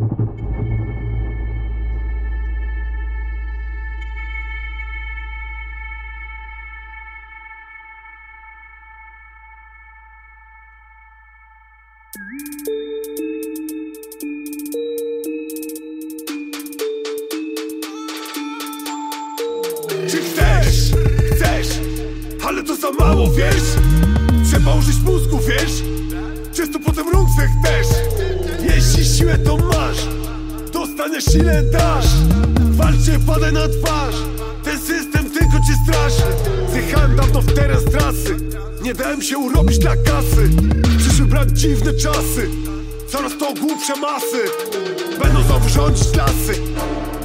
Czy chcesz? Chcesz? Ale to za mało, wiesz? Trzeba użyć mózgu, wiesz? Często potem rąk Jeśli siłę to masz. Dostaniesz ile dasz. Walcie, padaj na twarz. Ten system tylko cię straszy. Zjechałem dawno w teren z trasy. Nie dałem się urobić dla kasy. Przyszły brać dziwne czasy. Coraz to głupsze masy. Będą znowu rządzić lasy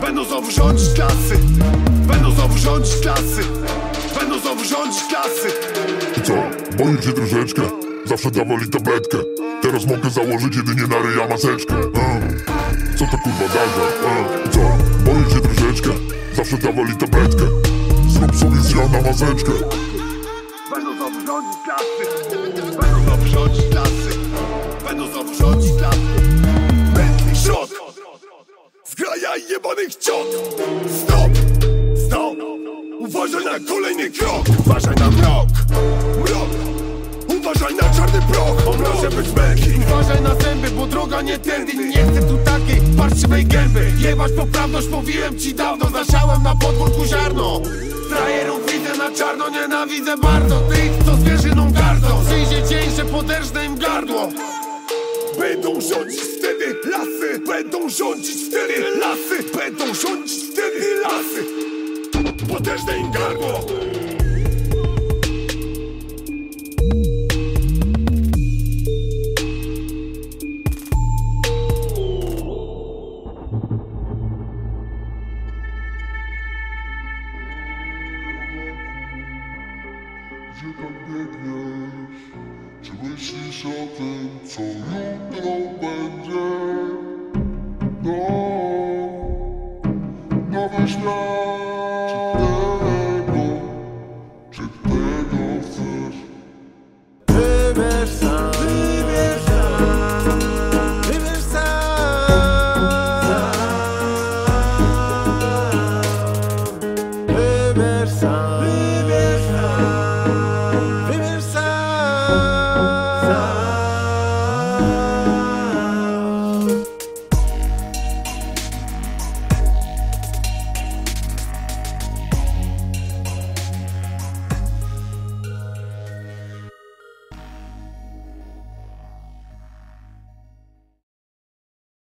Będą znowu rządzić lasy Będą znowu rządzić lasy Będą znowu rządzić lasy co? Boję się troszeczkę Zawsze dawali tabletkę. Teraz mogę założyć jedynie na ryja maseczkę. Uh. Co to kurwa? Uh. I co? Boję się troszeczkę. Zawsze dawali tabletkę. Zrób sobie z na maseczkę. Będą znowu rządzić lasy Będą znowu rządzić lasy Będą znowu rządzić lasy Bentley shot Zgraja jebanych ciot. Stop, stop. Uważaj na kolejny krok. Uważaj na mrok, proch On może być męki Uważaj na zęby, bo droga nie tędy. Nie chcę tu takiej parszywej gęby. Jebać poprawność, mówiłem ci dawno. Zasiałem na podwórku ziarno. Frajerów widzę na czarno, nienawidzę bardzo Tych, co zwierzyną gardzą. Przyjdzie dzień, że poderżnę im gardło. Będą rządzić wtedy lasy. Będą rządzić wtedy lasy. Będą rządzić wtedy lasy. Potężne im gardło Gdzie tak biegniesz? Czy myślisz o tym, co jutro będzie? No, nowy świat